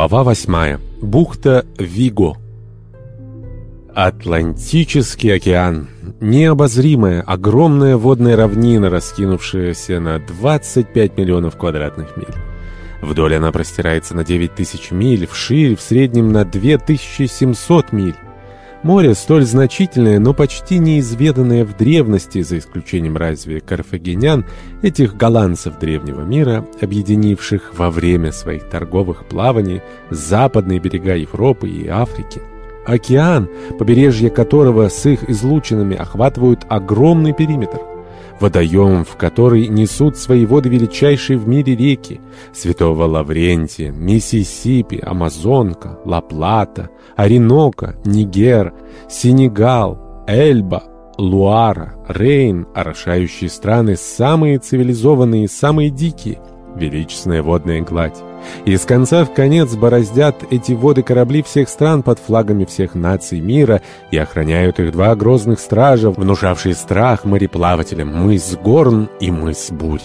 Глава 8. Бухта Виго. Атлантический океан. Необозримая, огромная водная равнина, раскинувшаяся на 25 миллионов квадратных миль. Вдоль она простирается на 9 тысяч миль, вширь в среднем на 2700 миль. Море столь значительное, но почти неизведанное в древности, за исключением разве карфагенян, этих голландцев древнего мира, объединивших во время своих торговых плаваний западные берега Европы и Африки. Океан, побережье которого с их излучинами охватывают огромный периметр водоем, в который несут свои воды величайшие в мире реки Святого Лаврентия, Миссисипи, Амазонка, Ла-Плата, Оренока, Нигер, Сенегал, Эльба, Луара, Рейн, орошающие страны самые цивилизованные и самые дикие – величественная водная гладь. И с конца в конец бороздят эти воды корабли всех стран под флагами всех наций мира и охраняют их два грозных стража, внушавшие страх мореплавателям мыс Горн и мыс Бурь.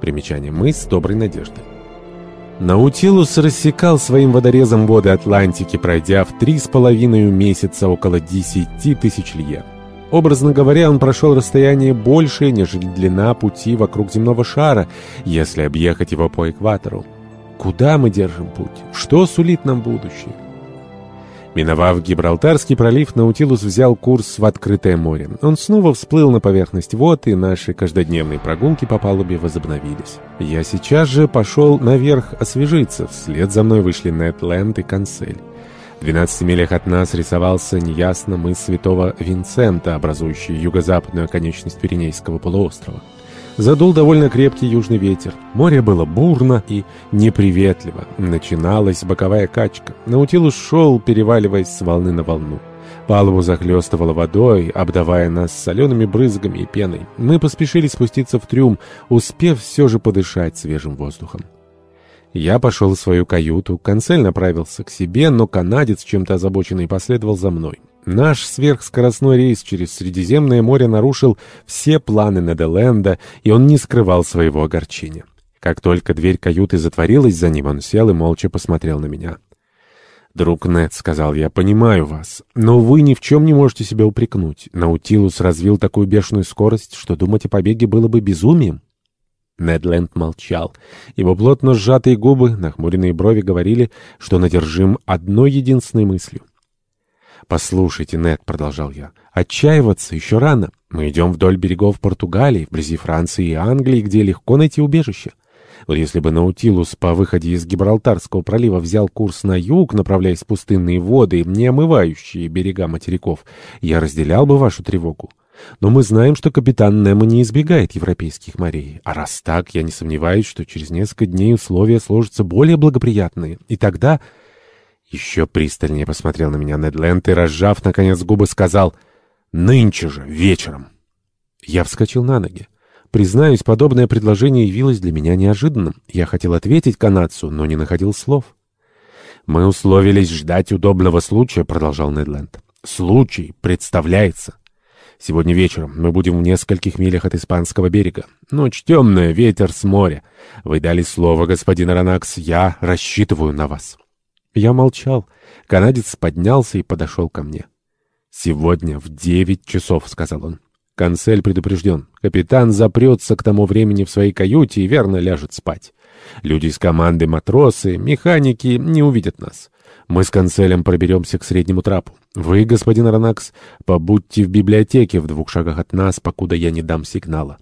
Примечание «Мыс Доброй Надежды». Наутилус рассекал своим водорезом воды Атлантики, пройдя в три с половиной месяца около десяти тысяч лье. Образно говоря, он прошел расстояние большее, нежели длина пути вокруг земного шара, если объехать его по экватору. Куда мы держим путь? Что сулит нам будущее? Миновав Гибралтарский пролив, Наутилус взял курс в открытое море. Он снова всплыл на поверхность вод, и наши каждодневные прогулки по палубе возобновились. Я сейчас же пошел наверх освежиться. Вслед за мной вышли Нетленд и Канцель. В 12 милях от нас рисовался неясно мыс Святого Винсента, образующий юго-западную оконечность Пиренейского полуострова. Задул довольно крепкий южный ветер. Море было бурно и неприветливо. Начиналась боковая качка. Наутилус шел, переваливаясь с волны на волну. Палубу захлестывало водой, обдавая нас солеными брызгами и пеной. Мы поспешили спуститься в трюм, успев все же подышать свежим воздухом. Я пошел в свою каюту, консель направился к себе, но канадец, чем-то озабоченный, последовал за мной. Наш сверхскоростной рейс через Средиземное море нарушил все планы Неделенда, и он не скрывал своего огорчения. Как только дверь каюты затворилась за ним, он сел и молча посмотрел на меня. «Друг Нед», — сказал я, — «понимаю вас, но вы ни в чем не можете себя упрекнуть. Наутилус развил такую бешеную скорость, что думать о побеге было бы безумием». Недленд молчал. Его плотно сжатые губы, нахмуренные брови говорили, что надержим одной единственной мыслью. «Послушайте, Нед», — продолжал я, — «отчаиваться еще рано. Мы идем вдоль берегов Португалии, вблизи Франции и Англии, где легко найти убежище. Вот если бы Наутилус по выходе из Гибралтарского пролива взял курс на юг, направляясь в пустынные воды, не омывающие берега материков, я разделял бы вашу тревогу. Но мы знаем, что капитан Немо не избегает европейских морей. А раз так, я не сомневаюсь, что через несколько дней условия сложатся более благоприятные. И тогда... Еще пристальнее посмотрел на меня Недленд и, разжав, наконец, губы, сказал «Нынче же, вечером». Я вскочил на ноги. Признаюсь, подобное предложение явилось для меня неожиданным. Я хотел ответить канадцу, но не находил слов. «Мы условились ждать удобного случая», — продолжал Недленд. «Случай представляется. Сегодня вечером мы будем в нескольких милях от испанского берега. Ночь темная, ветер с моря. Вы дали слово, господин Аронакс, я рассчитываю на вас». Я молчал. Канадец поднялся и подошел ко мне. «Сегодня в девять часов», — сказал он. Консель предупрежден. Капитан запрется к тому времени в своей каюте и верно ляжет спать. Люди из команды, матросы, механики не увидят нас. Мы с канцелем проберемся к среднему трапу. Вы, господин Ранакс, побудьте в библиотеке в двух шагах от нас, покуда я не дам сигнала.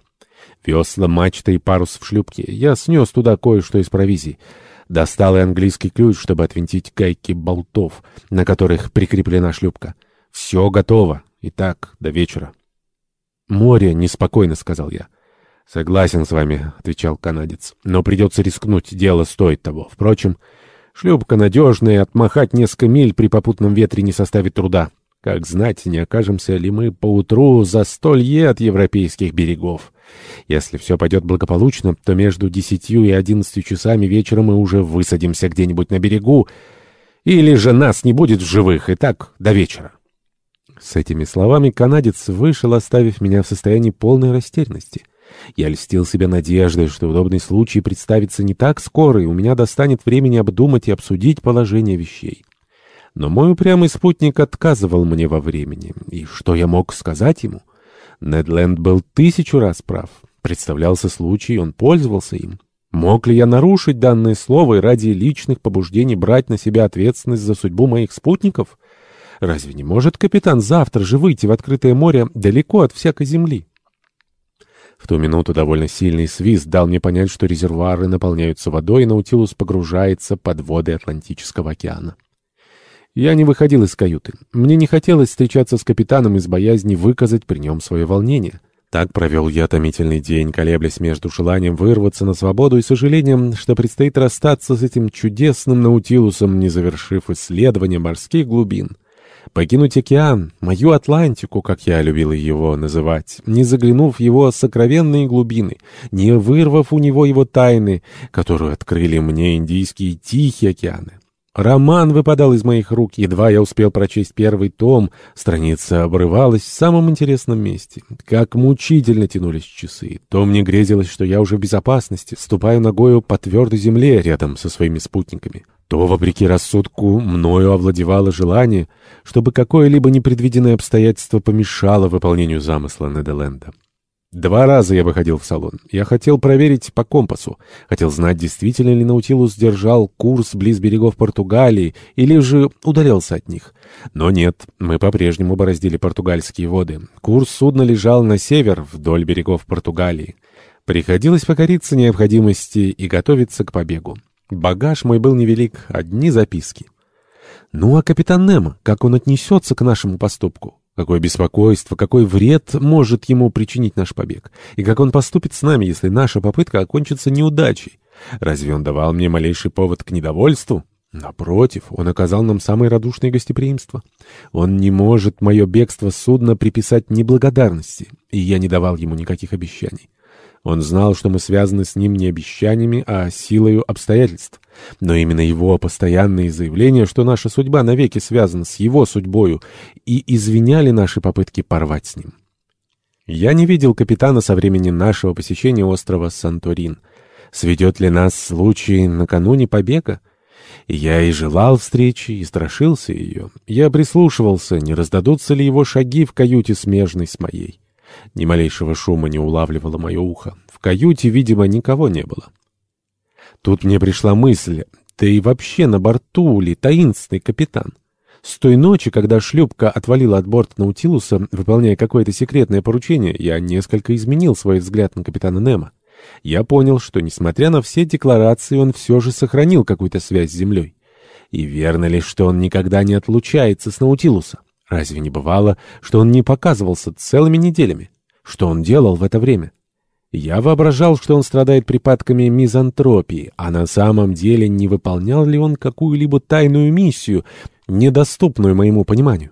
Весла, мачта и парус в шлюпке. Я снес туда кое-что из провизии. Достал и английский ключ, чтобы отвинтить гайки болтов, на которых прикреплена шлюпка. Все готово. Итак, до вечера. «Море неспокойно», — сказал я. «Согласен с вами», — отвечал канадец. «Но придется рискнуть, дело стоит того. Впрочем...» Шлюпка надежная, отмахать несколько миль при попутном ветре не составит труда. Как знать, не окажемся ли мы поутру за столье от европейских берегов. Если все пойдет благополучно, то между десятью и одиннадцатью часами вечера мы уже высадимся где-нибудь на берегу, или же нас не будет в живых, и так до вечера. С этими словами канадец вышел, оставив меня в состоянии полной растерянности. Я льстил себе надеждой, что удобный случай представится не так скоро, и у меня достанет времени обдумать и обсудить положение вещей. Но мой упрямый спутник отказывал мне во времени. И что я мог сказать ему? Недленд был тысячу раз прав. Представлялся случай, он пользовался им. Мог ли я нарушить данное слово и ради личных побуждений брать на себя ответственность за судьбу моих спутников? Разве не может капитан завтра же выйти в открытое море далеко от всякой земли? В ту минуту довольно сильный свист дал мне понять, что резервуары наполняются водой, и Наутилус погружается под воды Атлантического океана. Я не выходил из каюты. Мне не хотелось встречаться с капитаном из боязни выказать при нем свое волнение. Так провел я томительный день, колеблясь между желанием вырваться на свободу и сожалением, что предстоит расстаться с этим чудесным Наутилусом, не завершив исследование морских глубин. Покинуть океан, мою Атлантику, как я любил его называть, не заглянув в его сокровенные глубины, не вырвав у него его тайны, которую открыли мне Индийские Тихие океаны. Роман выпадал из моих рук, едва я успел прочесть первый том, страница обрывалась в самом интересном месте. Как мучительно тянулись часы. То мне грезилось, что я уже в безопасности, ступаю ногою по твердой земле рядом со своими спутниками. То, вопреки рассудку, мною овладевало желание, чтобы какое-либо непредвиденное обстоятельство помешало выполнению замысла Неделенда. Два раза я выходил в салон. Я хотел проверить по компасу. Хотел знать, действительно ли Наутилус держал курс близ берегов Португалии или же удалялся от них. Но нет, мы по-прежнему бороздили португальские воды. Курс судна лежал на север, вдоль берегов Португалии. Приходилось покориться необходимости и готовиться к побегу. Багаж мой был невелик, одни записки. Ну а капитан Немо, как он отнесется к нашему поступку? Какое беспокойство, какой вред может ему причинить наш побег? И как он поступит с нами, если наша попытка окончится неудачей? Разве он давал мне малейший повод к недовольству? Напротив, он оказал нам самое радушное гостеприимство. Он не может мое бегство судна приписать неблагодарности, и я не давал ему никаких обещаний. Он знал, что мы связаны с ним не обещаниями, а силою обстоятельств. Но именно его постоянные заявления, что наша судьба навеки связана с его судьбою, и извиняли наши попытки порвать с ним. Я не видел капитана со времени нашего посещения острова Санторин. Сведет ли нас случай накануне побега? Я и желал встречи, и страшился ее. Я прислушивался, не раздадутся ли его шаги в каюте смежной с моей. Ни малейшего шума не улавливало мое ухо. В каюте, видимо, никого не было. Тут мне пришла мысль, да и вообще на борту ли таинственный капитан? С той ночи, когда шлюпка отвалила от борта Наутилуса, выполняя какое-то секретное поручение, я несколько изменил свой взгляд на капитана Немо. Я понял, что, несмотря на все декларации, он все же сохранил какую-то связь с землей. И верно ли, что он никогда не отлучается с Наутилуса? Разве не бывало, что он не показывался целыми неделями? Что он делал в это время? Я воображал, что он страдает припадками мизантропии, а на самом деле не выполнял ли он какую-либо тайную миссию, недоступную моему пониманию.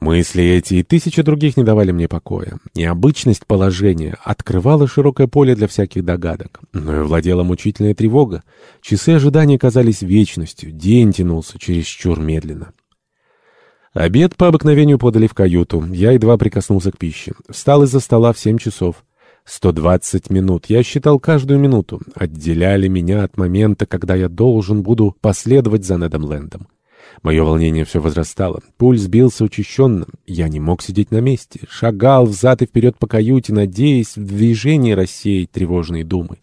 Мысли эти и тысячи других не давали мне покоя. Необычность положения открывала широкое поле для всяких догадок, но и владела мучительная тревога. Часы ожидания казались вечностью, день тянулся чересчур медленно. Обед по обыкновению подали в каюту. Я едва прикоснулся к пище. Встал из-за стола в семь часов. Сто двадцать минут. Я считал каждую минуту. Отделяли меня от момента, когда я должен буду последовать за Недом Лэндом. Мое волнение все возрастало. Пульс бился учащенно. Я не мог сидеть на месте. Шагал взад и вперед по каюте, надеясь в движении рассеять тревожные думы.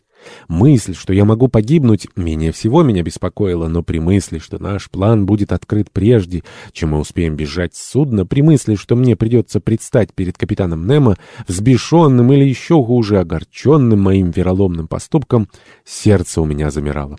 Мысль, что я могу погибнуть, менее всего меня беспокоила, но при мысли, что наш план будет открыт прежде, чем мы успеем бежать с судна, при мысли, что мне придется предстать перед капитаном Немо, взбешенным или еще хуже огорченным моим вероломным поступком, сердце у меня замирало.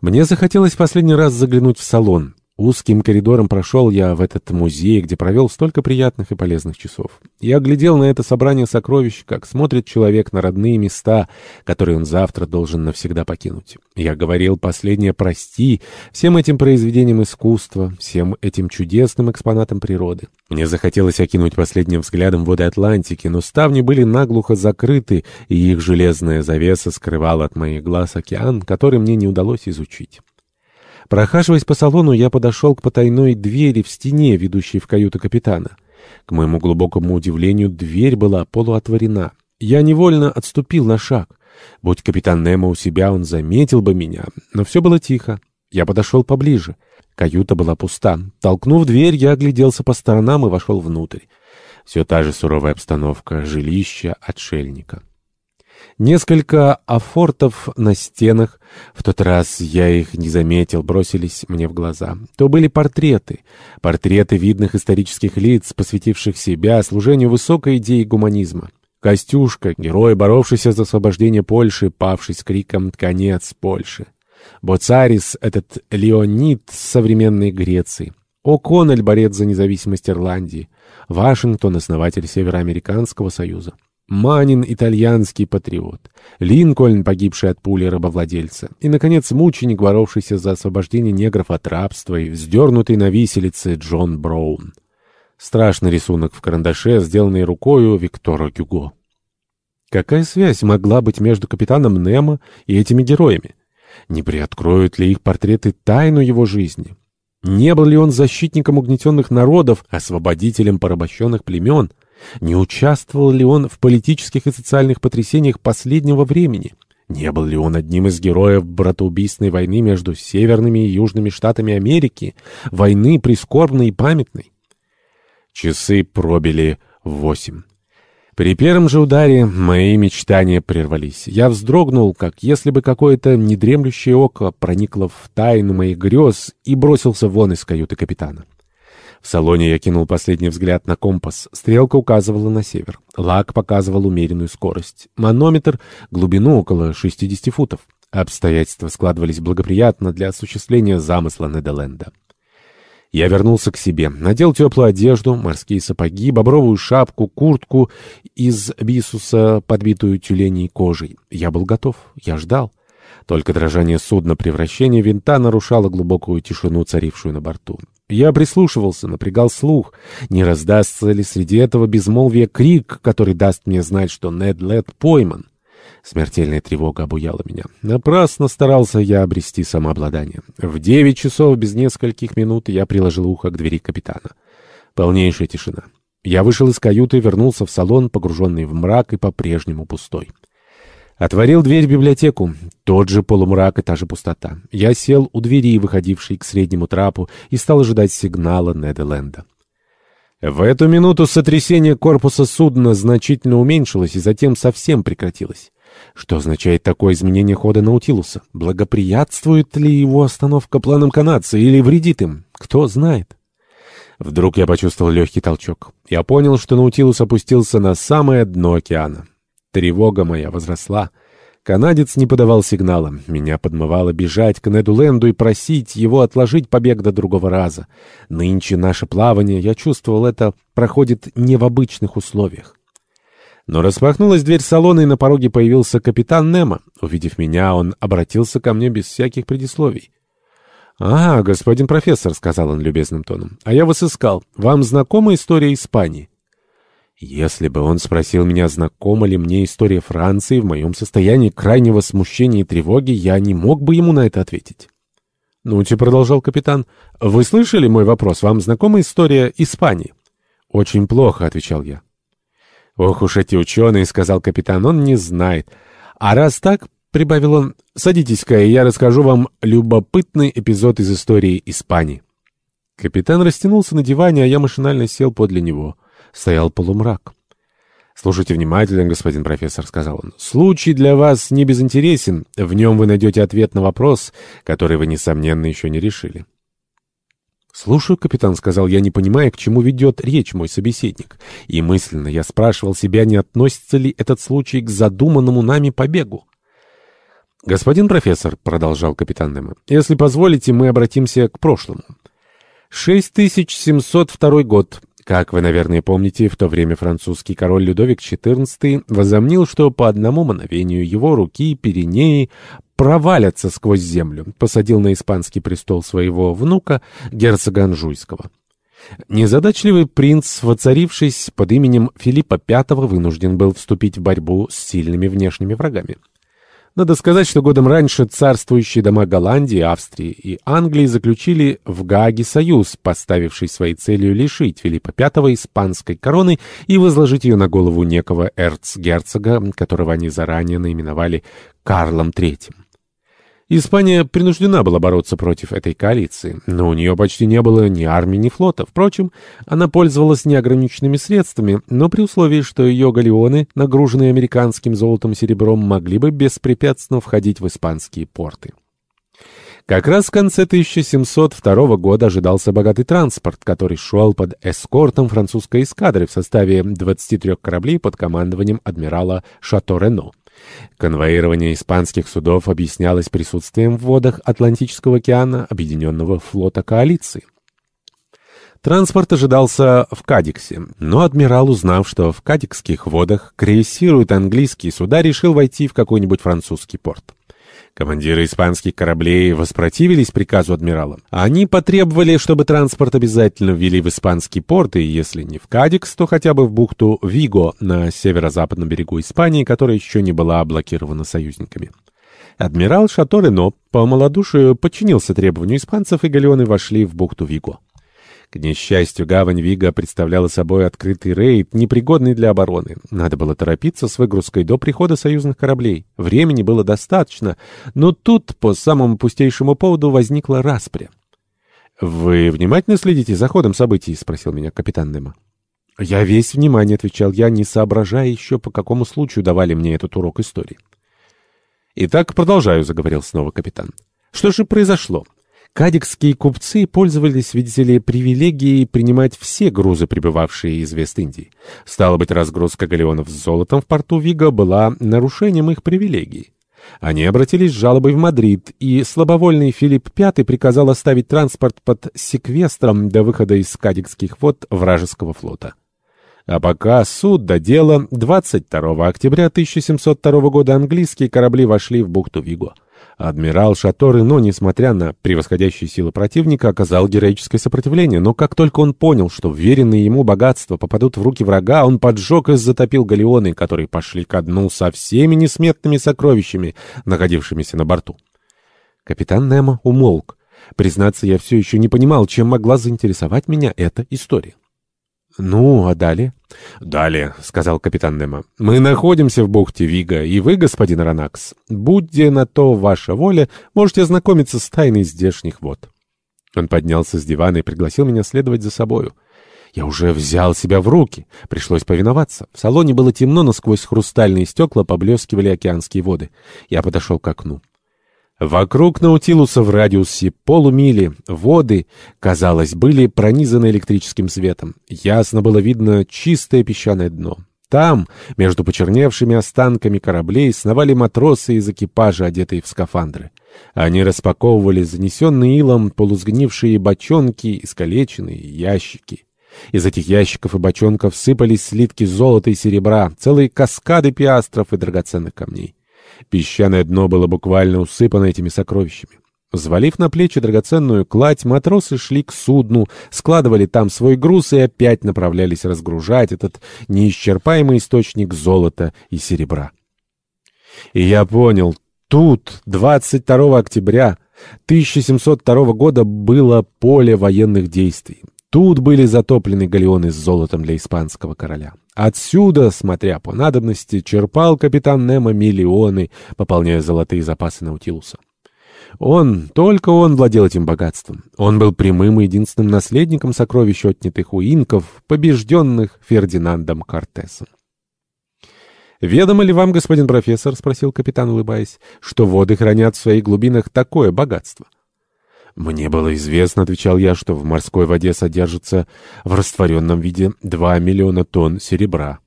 Мне захотелось последний раз заглянуть в салон. Узким коридором прошел я в этот музей, где провел столько приятных и полезных часов. Я глядел на это собрание сокровищ, как смотрит человек на родные места, которые он завтра должен навсегда покинуть. Я говорил последнее «прости» всем этим произведениям искусства, всем этим чудесным экспонатам природы. Мне захотелось окинуть последним взглядом воды Атлантики, но ставни были наглухо закрыты, и их железная завеса скрывала от моих глаз океан, который мне не удалось изучить. Прохаживаясь по салону, я подошел к потайной двери в стене, ведущей в каюту капитана. К моему глубокому удивлению, дверь была полуотворена. Я невольно отступил на шаг. Будь капитан Немо у себя, он заметил бы меня, но все было тихо. Я подошел поближе. Каюта была пуста. Толкнув дверь, я огляделся по сторонам и вошел внутрь. Все та же суровая обстановка, жилища отшельника. Несколько афортов на стенах, в тот раз я их не заметил, бросились мне в глаза. То были портреты. Портреты видных исторических лиц, посвятивших себя служению высокой идеи гуманизма. Костюшка, герой, боровшийся за освобождение Польши, павший с криком «Конец Польши». Боцарис, этот Леонид современной Греции. О'Коннель, борец за независимость Ирландии. Вашингтон, основатель Североамериканского союза. Манин, итальянский патриот. Линкольн, погибший от пули рабовладельца. И, наконец, мученик, боровшийся за освобождение негров от рабства и вздернутый на виселице Джон Браун. Страшный рисунок в карандаше, сделанный рукою Виктора Гюго. Какая связь могла быть между капитаном Немо и этими героями? Не приоткроют ли их портреты тайну его жизни? Не был ли он защитником угнетенных народов, освободителем порабощенных племен? Не участвовал ли он в политических и социальных потрясениях последнего времени? Не был ли он одним из героев братоубийственной войны между северными и южными штатами Америки, войны прискорбной и памятной? Часы пробили восемь. При первом же ударе мои мечтания прервались. Я вздрогнул, как если бы какое-то недремлющее око проникло в тайну моих грез и бросился вон из каюты капитана. В салоне я кинул последний взгляд на компас. Стрелка указывала на север. Лак показывал умеренную скорость. Манометр — глубину около 60 футов. Обстоятельства складывались благоприятно для осуществления замысла Неделенда. Я вернулся к себе, надел теплую одежду, морские сапоги, бобровую шапку, куртку из бисуса, подбитую тюленей кожей. Я был готов, я ждал. Только дрожание судна превращения винта нарушало глубокую тишину, царившую на борту. Я прислушивался, напрягал слух. Не раздастся ли среди этого безмолвия крик, который даст мне знать, что Нед Лед пойман? Смертельная тревога обуяла меня. Напрасно старался я обрести самообладание. В девять часов без нескольких минут я приложил ухо к двери капитана. Полнейшая тишина. Я вышел из каюты, вернулся в салон, погруженный в мрак и по-прежнему пустой. Отворил дверь в библиотеку. Тот же полумрак и та же пустота. Я сел у двери, выходившей к среднему трапу, и стал ожидать сигнала Неделенда. В эту минуту сотрясение корпуса судна значительно уменьшилось и затем совсем прекратилось. Что означает такое изменение хода Наутилуса? Благоприятствует ли его остановка планам канадца или вредит им? Кто знает. Вдруг я почувствовал легкий толчок. Я понял, что Наутилус опустился на самое дно океана. Тревога моя возросла. Канадец не подавал сигнала. Меня подмывало бежать к Неду Ленду и просить его отложить побег до другого раза. Нынче наше плавание, я чувствовал это, проходит не в обычных условиях. Но распахнулась дверь салона, и на пороге появился капитан Немо. Увидев меня, он обратился ко мне без всяких предисловий. «А, господин профессор», — сказал он любезным тоном, — «а я вас искал. Вам знакома история Испании?» Если бы он спросил меня, знакома ли мне история Франции, в моем состоянии крайнего смущения и тревоги, я не мог бы ему на это ответить. «Ну-те», — продолжал капитан, — «вы слышали мой вопрос? Вам знакома история Испании?» «Очень плохо», — отвечал я. «Ох уж эти ученые», — сказал капитан, — «он не знает. А раз так, — прибавил он, — садитесь-ка, и я расскажу вам любопытный эпизод из истории Испании». Капитан растянулся на диване, а я машинально сел подле него. Стоял полумрак. «Слушайте внимательно, господин профессор», — сказал он. «Случай для вас не безинтересен. В нем вы найдете ответ на вопрос, который вы, несомненно, еще не решили». «Слушаю, капитан», — сказал я, не понимая, к чему ведет речь мой собеседник. И мысленно я спрашивал себя, не относится ли этот случай к задуманному нами побегу. «Господин профессор», — продолжал капитан Немо, — «если позволите, мы обратимся к прошлому. 6702 год. Как вы, наверное, помните, в то время французский король Людовик XIV возомнил, что по одному мановению его руки Пиренеи провалятся сквозь землю, посадил на испанский престол своего внука, герцога Анжуйского. Незадачливый принц, воцарившись под именем Филиппа V, вынужден был вступить в борьбу с сильными внешними врагами. Надо сказать, что годом раньше царствующие дома Голландии, Австрии и Англии заключили в Гааге союз, поставивший своей целью лишить Филиппа V испанской короны и возложить ее на голову некого эрцгерцога, которого они заранее наименовали Карлом III. Испания принуждена была бороться против этой коалиции, но у нее почти не было ни армии, ни флота. Впрочем, она пользовалась неограниченными средствами, но при условии, что ее галеоны, нагруженные американским золотом и серебром, могли бы беспрепятственно входить в испанские порты. Как раз в конце 1702 года ожидался богатый транспорт, который шел под эскортом французской эскадры в составе 23 кораблей под командованием адмирала Шато-Рено. Конвоирование испанских судов объяснялось присутствием в водах Атлантического океана Объединенного флота коалиции. Транспорт ожидался в Кадиксе, но адмирал, узнав, что в кадикских водах крейсируют английские суда, решил войти в какой-нибудь французский порт. Командиры испанских кораблей воспротивились приказу адмирала. Они потребовали, чтобы транспорт обязательно ввели в испанский порт, и если не в Кадикс, то хотя бы в бухту Виго на северо-западном берегу Испании, которая еще не была блокирована союзниками. Адмирал Шато по малодушию подчинился требованию испанцев, и галеоны вошли в бухту Виго. К несчастью, гавань Вига представляла собой открытый рейд, непригодный для обороны. Надо было торопиться с выгрузкой до прихода союзных кораблей. Времени было достаточно, но тут, по самому пустейшему поводу, возникла распря. «Вы внимательно следите за ходом событий?» — спросил меня капитан Немо. «Я весь внимание», — отвечал я, не соображая еще, по какому случаю давали мне этот урок истории. «Итак, продолжаю», — заговорил снова капитан. «Что же произошло?» Кадикские купцы пользовались, видите ли, привилегией принимать все грузы, прибывавшие из Вест-Индии. Стало быть, разгрузка галеонов с золотом в порту Вига была нарушением их привилегий. Они обратились с жалобой в Мадрид, и слабовольный Филипп V приказал оставить транспорт под секвестром до выхода из кадикских вод вражеского флота. А пока суд до дела, 22 октября 1702 года английские корабли вошли в бухту Виго. Адмирал Шаторы, но, несмотря на превосходящие силы противника, оказал героическое сопротивление, но как только он понял, что веренные ему богатства попадут в руки врага, он поджег и затопил галеоны, которые пошли ко дну со всеми несметными сокровищами, находившимися на борту. Капитан Немо умолк. Признаться, я все еще не понимал, чем могла заинтересовать меня эта история. «Ну, а далее?» «Далее», — сказал капитан Немо. «Мы находимся в бухте Вига, и вы, господин Ранакс, будьте на то ваша воля, можете ознакомиться с тайной здешних вод». Он поднялся с дивана и пригласил меня следовать за собою. Я уже взял себя в руки. Пришлось повиноваться. В салоне было темно, но сквозь хрустальные стекла поблескивали океанские воды. Я подошел к окну. Вокруг Наутилуса в радиусе полумили воды, казалось, были пронизаны электрическим светом. Ясно было видно чистое песчаное дно. Там, между почерневшими останками кораблей, сновали матросы из экипажа, одетые в скафандры. Они распаковывали занесенные илом полузгнившие бочонки, искалеченные ящики. Из этих ящиков и бочонков сыпались слитки золота и серебра, целые каскады пиастров и драгоценных камней. Песчаное дно было буквально усыпано этими сокровищами. Взвалив на плечи драгоценную кладь, матросы шли к судну, складывали там свой груз и опять направлялись разгружать этот неисчерпаемый источник золота и серебра. И я понял, тут, 22 октября 1702 года, было поле военных действий. Тут были затоплены галеоны с золотом для испанского короля. Отсюда, смотря по надобности, черпал капитан Немо миллионы, пополняя золотые запасы Наутилуса. Он, только он владел этим богатством. Он был прямым и единственным наследником сокровищ отнятых у инков, побежденных Фердинандом Кортесом. «Ведомо ли вам, господин профессор, — спросил капитан, улыбаясь, — что воды хранят в своих глубинах такое богатство?» «Мне было известно, — отвечал я, — что в морской воде содержится в растворенном виде два миллиона тонн серебра».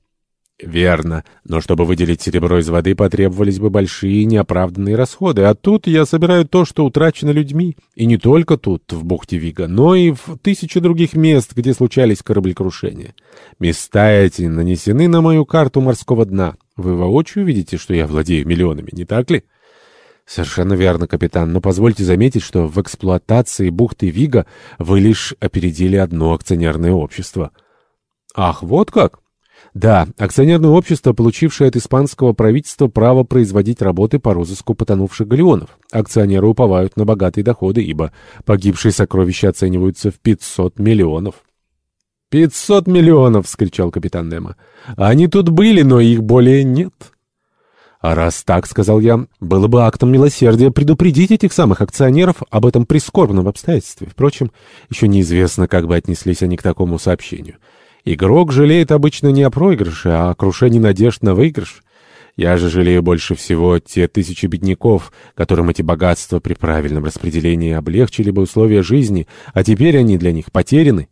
«Верно, но чтобы выделить серебро из воды, потребовались бы большие неоправданные расходы, а тут я собираю то, что утрачено людьми, и не только тут, в бухте Вига, но и в тысячи других мест, где случались кораблекрушения. Места эти нанесены на мою карту морского дна. Вы воочию видите, что я владею миллионами, не так ли?» Совершенно верно, капитан, но позвольте заметить, что в эксплуатации бухты Вига вы лишь опередили одно акционерное общество. Ах, вот как? Да, акционерное общество, получившее от испанского правительства право производить работы по розыску потонувших галеонов. Акционеры уповают на богатые доходы, ибо погибшие сокровища оцениваются в 500 миллионов. «Пятьсот миллионов!» — вскричал капитан Немо. «Они тут были, но их более нет». «А раз так, — сказал я, — было бы актом милосердия предупредить этих самых акционеров об этом прискорбном обстоятельстве. Впрочем, еще неизвестно, как бы отнеслись они к такому сообщению». Игрок жалеет обычно не о проигрыше, а о крушении надежд на выигрыш. Я же жалею больше всего те тысячи бедняков, которым эти богатства при правильном распределении облегчили бы условия жизни, а теперь они для них потеряны.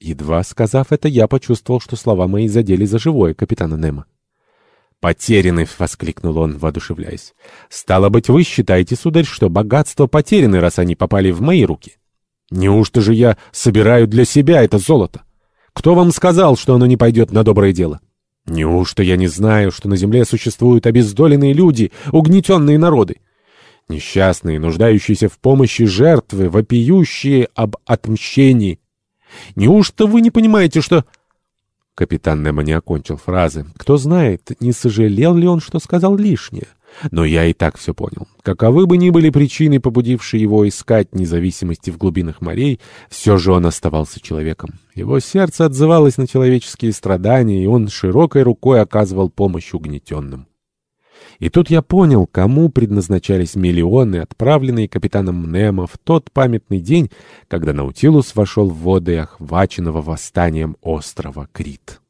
Едва сказав это, я почувствовал, что слова мои задели за живое капитана Немо. «Потеряны!» — воскликнул он, воодушевляясь. «Стало быть, вы считаете, сударь, что богатства потеряны, раз они попали в мои руки? Неужто же я собираю для себя это золото?» Кто вам сказал, что оно не пойдет на доброе дело? Неужто я не знаю, что на земле существуют обездоленные люди, угнетенные народы? Несчастные, нуждающиеся в помощи жертвы, вопиющие об отмщении. Неужто вы не понимаете, что... Капитан Немо не окончил фразы. Кто знает, не сожалел ли он, что сказал лишнее. Но я и так все понял. Каковы бы ни были причины, побудившие его искать независимости в глубинах морей, все же он оставался человеком. Его сердце отзывалось на человеческие страдания, и он широкой рукой оказывал помощь угнетенным. И тут я понял, кому предназначались миллионы, отправленные капитаном Немо в тот памятный день, когда Наутилус вошел в воды охваченного восстанием острова Крит.